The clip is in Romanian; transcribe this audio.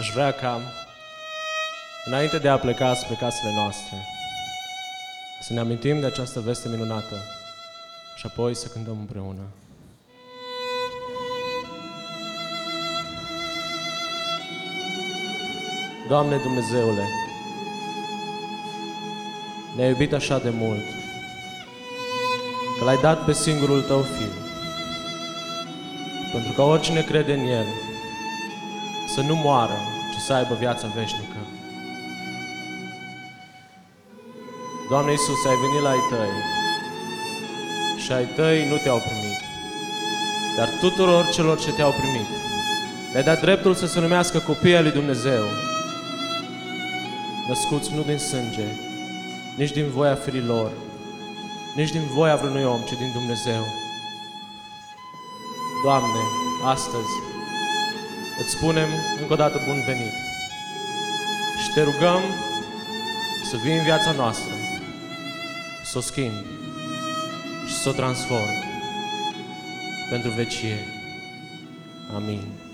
Aș vrea ca, înainte de a pleca spre casele noastre, să ne amintim de această veste minunată și apoi să cântăm împreună. Doamne Dumnezeule, ne-ai iubit așa de mult, că l-ai dat pe singurul Tău Fiu, pentru că oricine crede în El să nu moară, ci să aibă viața veșnică. Doamne Iisus, ai venit la ai Tăi și ai Tăi nu Te-au primit, dar tuturor celor ce Te-au primit, le-ai dat dreptul să se numească copii ai lui Dumnezeu, născuți nu din sânge, nici din voia firilor, nici din voia vreunui om, ci din Dumnezeu. Doamne, astăzi îți spunem încă o dată bun venit și te rugăm să vii în viața noastră, să o schimbi și să o transformi pentru vecie. Amin.